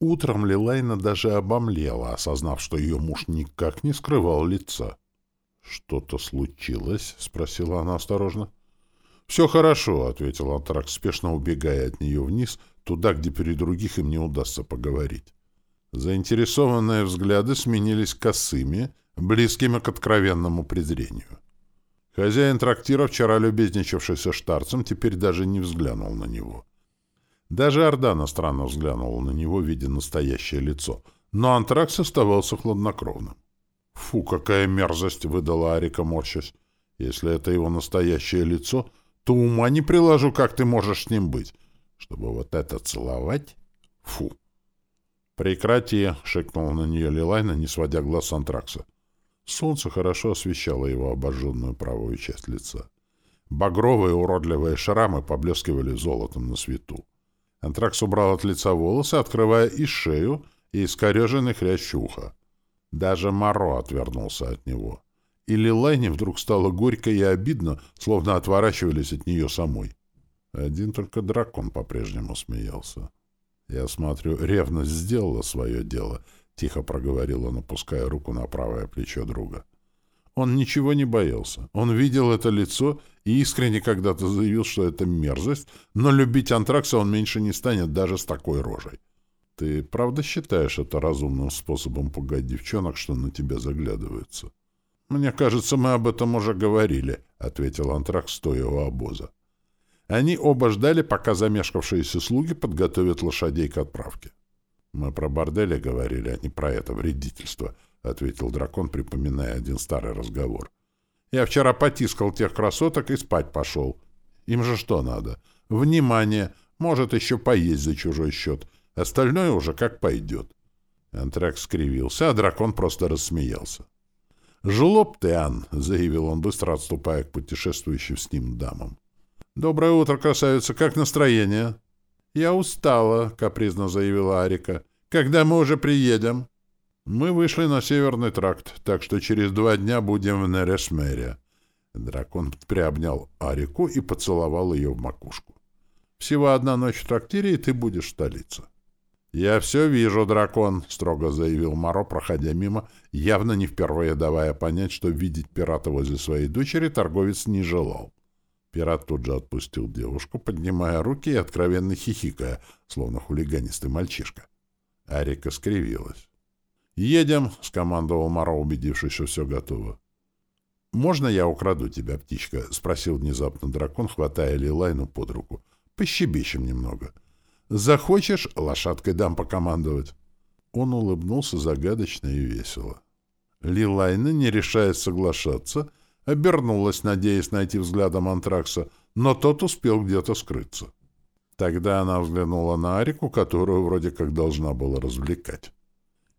Утром Лилайна даже обомлела, осознав, что ее муж никак не скрывал лица. «Что-то случилось?» — спросила она осторожно. «Все хорошо», — ответил Антракс, спешно убегая от нее вниз, туда, где перед других им не удастся поговорить. Заинтересованные взгляды сменились косыми, близкими к откровенному презрению. Хозяин трактира, вчера любезничавший со Штарцем, теперь даже не взглянул на него. Даже Ордана странно взглянула на него, видя настоящее лицо, но Антракс оставался хладнокровным. «Фу, какая мерзость!» — выдала Арика, морщась. «Если это его настоящее лицо, то ума не приложу, как ты можешь с ним быть. Чтобы вот это целовать? Фу!» «Прекрати!» — шикнула на нее Лилайна, не сводя глаз с Антракса. Солнце хорошо освещало его обожженную правую часть лица. Багровые уродливые шрамы поблескивали золотом на свету. Антракс убрал от лица волосы, открывая и шею, и искореженный хрящ уха. Даже Моро отвернулся от него. И Лилайне вдруг стало горько и обидно, словно отворачивались от нее самой. Один только дракон по-прежнему смеялся. «Я смотрю, ревность сделала свое дело», — тихо проговорил он, опуская руку на правое плечо друга. Он ничего не боялся. Он видел это лицо и искренне когда-то заявил, что это мерзость, но любить антракса он меньше не станет даже с такой рожей. Ты правда считаешь это разумным способом пугать девчонок, что на тебя заглядываются? Мне кажется, мы об этом уже говорили, ответил антракс, стоя у обоза. Они оба ждали, пока замешкавшиеся слуги подготовят лошадей к отправке. Мы про бордели говорили, а не про это вредительство, — ответил дракон, припоминая один старый разговор. «Я вчера потискал тех красоток и спать пошел. Им же что надо? Внимание! Может, еще поесть за чужой счет. Остальное уже как пойдет». Антракс скривился, а дракон просто рассмеялся. «Жлоб ты, Ан!» — заявил он, быстро отступая к путешествующим с ним дамам. «Доброе утро, красавица! Как настроение?» «Я устала», — капризно заявила Арика. «Когда мы уже приедем?» Мы вышли на Северный тракт, так что через два дня будем в Нерешмере. Дракон приобнял Арику и поцеловал ее в макушку. Всего одна ночь в трактире, и ты будешь в столице. «Я все вижу, дракон», — строго заявил Моро, проходя мимо, явно не впервые давая понять, что видеть пирата возле своей дочери торговец не желал. Пират тут же отпустил девушку, поднимая руки и откровенно хихикая, словно хулиганистый мальчишка. Арика скривилась. «Едем», — скомандовал Маро, убедившись, что все готово. «Можно я украду тебя, птичка?» — спросил внезапно дракон, хватая Лилайну под руку. «Пощебещем немного. Захочешь, лошадкой дам покомандовать». Он улыбнулся загадочно и весело. Лилайна, не решаясь соглашаться, обернулась, надеясь найти взглядом антракса, но тот успел где-то скрыться. Тогда она взглянула на Арику, которую вроде как должна была развлекать.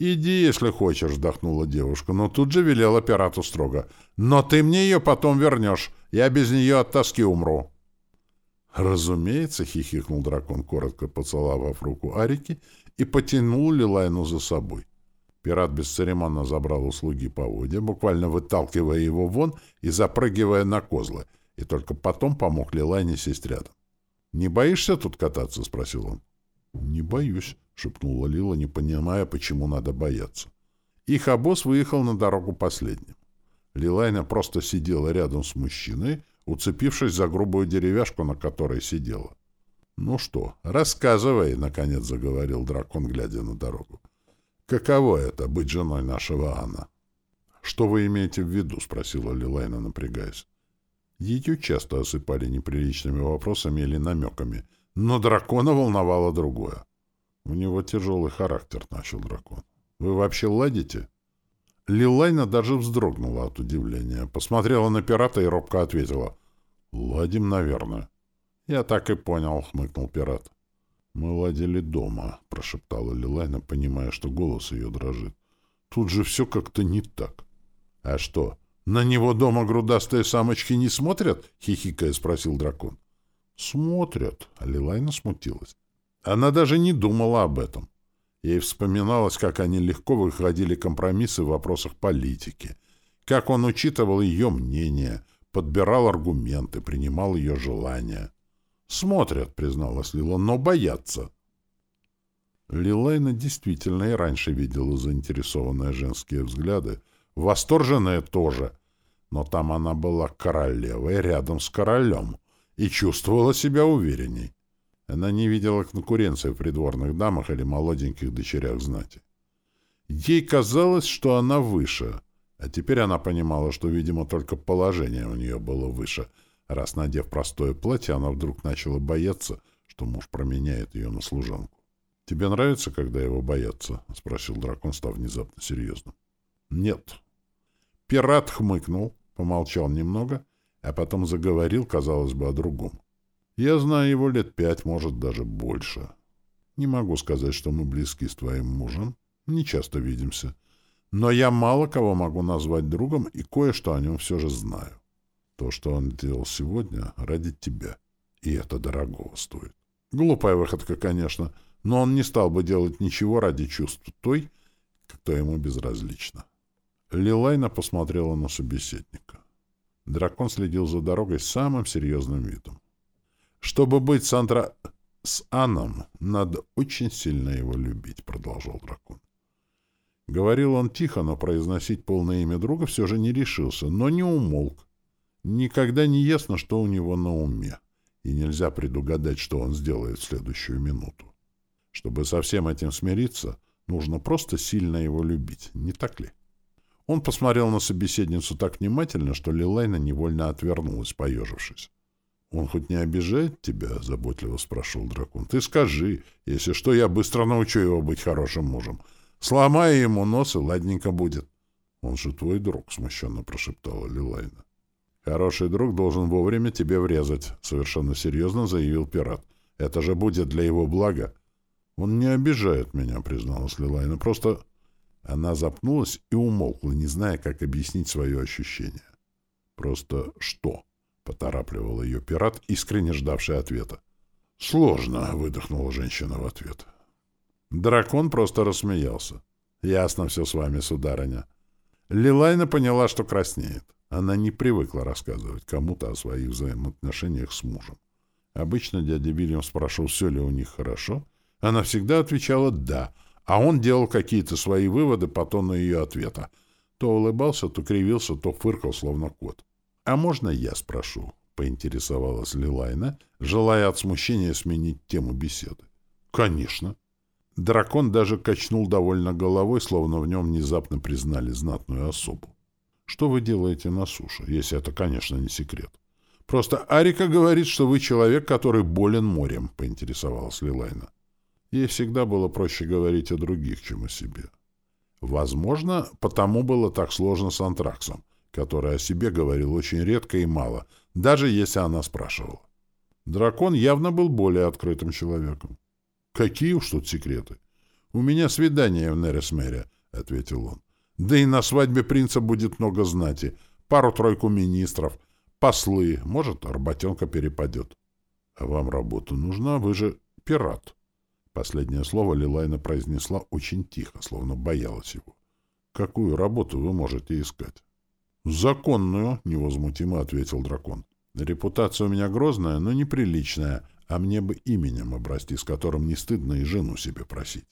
«Иди, если хочешь», — вздохнула девушка, но тут же велела пирату строго. «Но ты мне ее потом вернешь. Я без нее от тоски умру». «Разумеется», — хихикнул дракон, коротко поцеловав руку Арики и потянул Лилайну за собой. Пират бесцеремонно забрал у слуги поводья, буквально выталкивая его вон и запрыгивая на козлы, и только потом помог Лилайне сесть рядом. «Не боишься тут кататься?» — спросил он. «Не боюсь», — шепнула Лила, не понимая, почему надо бояться. Их обоз выехал на дорогу последним. Лилайна просто сидела рядом с мужчиной, уцепившись за грубую деревяшку, на которой сидела. «Ну что, рассказывай», — наконец заговорил дракон, глядя на дорогу. «Каково это — быть женой нашего Анна?» «Что вы имеете в виду?» — спросила Лилайна, напрягаясь. Ее часто осыпали неприличными вопросами или намеками — но дракона волновало другое. У него тяжелый характер, — начал дракон. Вы вообще ладите? Лилайна даже вздрогнула от удивления, посмотрела на пирата и робко ответила. «Ладим, наверное». «Я так и понял», — хмыкнул пират. «Мы ладили дома», — прошептала Лилайна, понимая, что голос ее дрожит. «Тут же все как-то не так». «А что, на него дома грудастые самочки не смотрят?» — хихикая спросил дракон. Смотрят. А Лилайна смутилась. Она даже не думала об этом. Ей вспоминалось, как они легко выходили компромиссы в вопросах политики, как он учитывал ее мнение, подбирал аргументы, принимал ее желания. «Смотрят», — призналась Лила, — «но боятся». Лилайна действительно и раньше видела заинтересованные женские взгляды, восторженные тоже, но там она была королевой рядом с королем и чувствовала себя уверенней. Она не видела конкуренции в придворных дамах или молоденьких дочерях знати. Ей казалось, что она выше, а теперь она понимала, что, видимо, только положение у нее было выше, раз, надев простое платье, она вдруг начала бояться, что муж променяет ее на служанку. «Тебе нравится, когда его боятся?» — спросил дракон, став внезапно серьезным. «Нет». Пират хмыкнул, помолчал немного, а потом заговорил, казалось бы, о другом. «Я знаю его лет пять, может, даже больше. Не могу сказать, что мы близки с твоим мужем. Не часто видимся. Но я мало кого могу назвать другом, и кое-что о нем все же знаю. То, что он делал сегодня, ради тебя. И это дорогого стоит. Глупая выходка, конечно, — но он не стал бы делать ничего ради чувств той, кто ему безразлична. Лилайна посмотрела на собеседника. Дракон следил за дорогой самым серьезным видом. «Чтобы быть с Андра... с Анном, надо очень сильно его любить», — продолжал дракон. Говорил он тихо, но произносить полное имя друга все же не решился, но не умолк. Никогда не ясно, что у него на уме, и нельзя предугадать, что он сделает в следующую минуту. Чтобы со всем этим смириться, нужно просто сильно его любить, не так ли? Он посмотрел на собеседницу так внимательно, что Лилайна невольно отвернулась, поежившись. «Он хоть не обижает тебя?» — заботливо спрашивал дракон. «Ты скажи, если что, я быстро научу его быть хорошим мужем. Сломай ему нос, и ладненько будет». «Он же твой друг», — смущенно прошептала Лилайна. «Хороший друг должен вовремя тебе врезать», — совершенно серьезно заявил пират. «Это же будет для его блага. «Он не обижает меня», — призналась Лилайна. «Просто...» Она запнулась и умолкла, не зная, как объяснить свое ощущение. «Просто что?» — поторапливал ее пират, искренне ждавший ответа. «Сложно», — выдохнула женщина в ответ. Дракон просто рассмеялся. «Ясно все с вами, сударыня». Лилайна поняла, что краснеет. Она не привыкла рассказывать кому-то о своих взаимоотношениях с мужем. Обычно дядя Вильям спрашивал, все ли у них хорошо — она всегда отвечала «да», а он делал какие-то свои выводы по тону ее ответа. То улыбался, то кривился, то фыркал, словно кот. «А можно я спрошу?» — поинтересовалась Лилайна, желая от смущения сменить тему беседы. «Конечно». Дракон даже качнул довольно головой, словно в нем внезапно признали знатную особу. «Что вы делаете на суше, если это, конечно, не секрет?» «Просто Арика говорит, что вы человек, который болен морем», — поинтересовалась Лилайна. Ей всегда было проще говорить о других, чем о себе. Возможно, потому было так сложно с антраксом, который о себе говорил очень редко и мало, даже если она спрашивала. Дракон явно был более открытым человеком. «Какие уж тут секреты? У меня свидание в Нересмере», — ответил он. «Да и на свадьбе принца будет много знати, пару-тройку министров, послы, может, работенка перепадет». «А вам работа нужна, вы же пират». Последнее слово Лилайна произнесла очень тихо, словно боялась его. «Какую работу вы можете искать?» «Законную», — невозмутимо ответил дракон. «Репутация у меня грозная, но неприличная, а мне бы именем обрасти, с которым не стыдно и жену себе просить».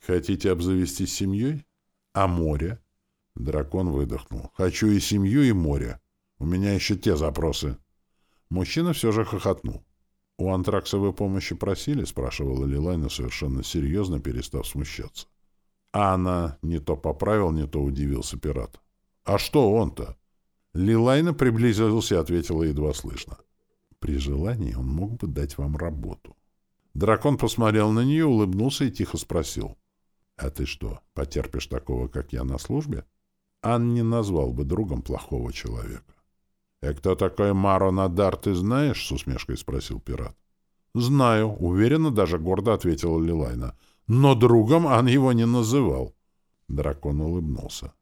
«Хотите обзавестись семьей? А море?» Дракон выдохнул. «Хочу и семью, и море. У меня еще те запросы». Мужчина все же хохотнул. «У антраксовой помощи просили?» — спрашивала Лилайна совершенно серьезно, перестав смущаться. А она не то поправил, не то удивился пират. «А что он-то?» Лилайна приблизился и ответила едва слышно. «При желании он мог бы дать вам работу». Дракон посмотрел на нее, улыбнулся и тихо спросил. «А ты что, потерпишь такого, как я на службе?» Ан не назвал бы другом плохого человека. — И кто такой Маро Надар, ты знаешь? — с усмешкой спросил пират. — Знаю, — уверенно, даже гордо ответила Лилайна. — Но другом он его не называл. Дракон улыбнулся. —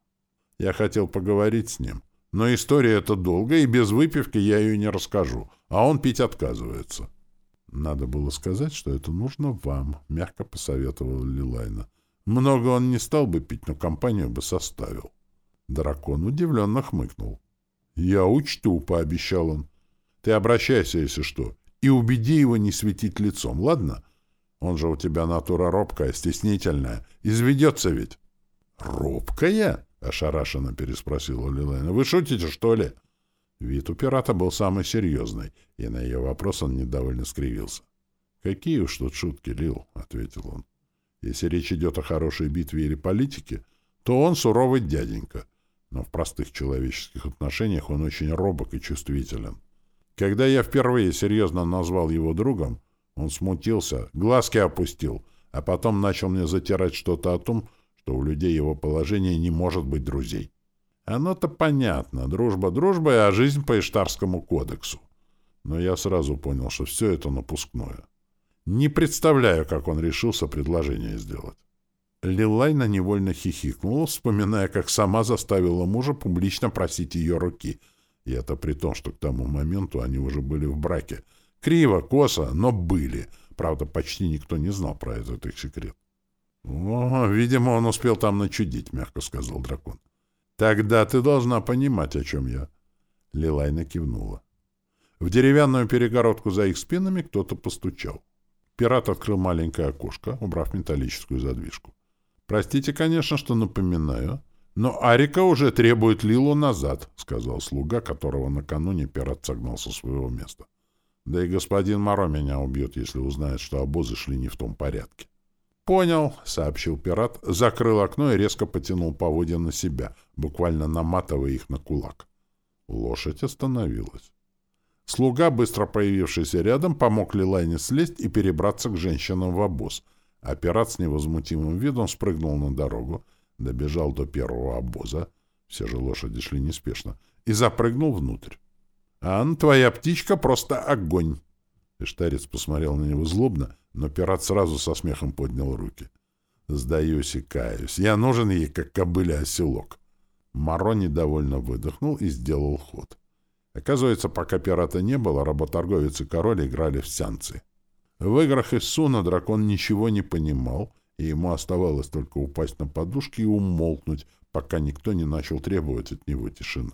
Я хотел поговорить с ним, но история эта долгая, и без выпивки я ее не расскажу, а он пить отказывается. — Надо было сказать, что это нужно вам, — мягко посоветовала Лилайна. Много он не стал бы пить, но компанию бы составил. Дракон удивленно хмыкнул. «Я учту», — пообещал он. «Ты обращайся, если что, и убеди его не светить лицом, ладно? Он же у тебя натура робкая, стеснительная. Изведется ведь. «Робкая?» — ошарашенно переспросила Лилайна. «Вы шутите, что ли?» Вид у пирата был самый серьезный, и на ее вопрос он недовольно скривился. «Какие уж тут шутки, Лил», — ответил он. «Если речь идет о хорошей битве или политике, то он суровый дяденька, но в простых человеческих отношениях он очень робок и чувствителен. Когда я впервые серьезно назвал его другом, он смутился, глазки опустил, а потом начал мне затирать что-то о том, что у людей его положения не может быть друзей. Оно-то понятно, дружба дружбой, а жизнь по Иштарскому кодексу. Но я сразу понял, что все это напускное. Не представляю, как он решился предложение сделать. Лилайна невольно хихикнула, вспоминая, как сама заставила мужа публично просить ее руки. И это при том, что к тому моменту они уже были в браке. Криво, косо, но были. Правда, почти никто не знал про этот их секрет. «О, видимо, он успел там начудить», — мягко сказал дракон. «Тогда ты должна понимать, о чем я». Лилайна кивнула. В деревянную перегородку за их спинами кто-то постучал. Пират открыл маленькое окошко, убрав металлическую задвижку. «Простите, конечно, что напоминаю, но Арика уже требует Лилу назад», — сказал слуга, которого накануне пират согнал со своего места. «Да и господин Моро меня убьет, если узнает, что обозы шли не в том порядке». «Понял», — сообщил пират, закрыл окно и резко потянул поводья на себя, буквально наматывая их на кулак. Лошадь остановилась. Слуга, быстро появившийся рядом, помог Лилайне слезть и перебраться к женщинам в обоз — а пират с невозмутимым видом спрыгнул на дорогу, добежал до первого обоза, все же лошади шли неспешно, и запрыгнул внутрь. «Ан, твоя птичка просто огонь!» Эштарец посмотрел на него злобно, но пират сразу со смехом поднял руки. «Сдаюсь и каюсь. Я нужен ей, как кобыле оселок». Маро недовольно выдохнул и сделал ход. Оказывается, пока пирата не было, работорговец и король играли в сянцы. В играх из Суна дракон ничего не понимал, и ему оставалось только упасть на подушки и умолкнуть, пока никто не начал требовать от него тишины.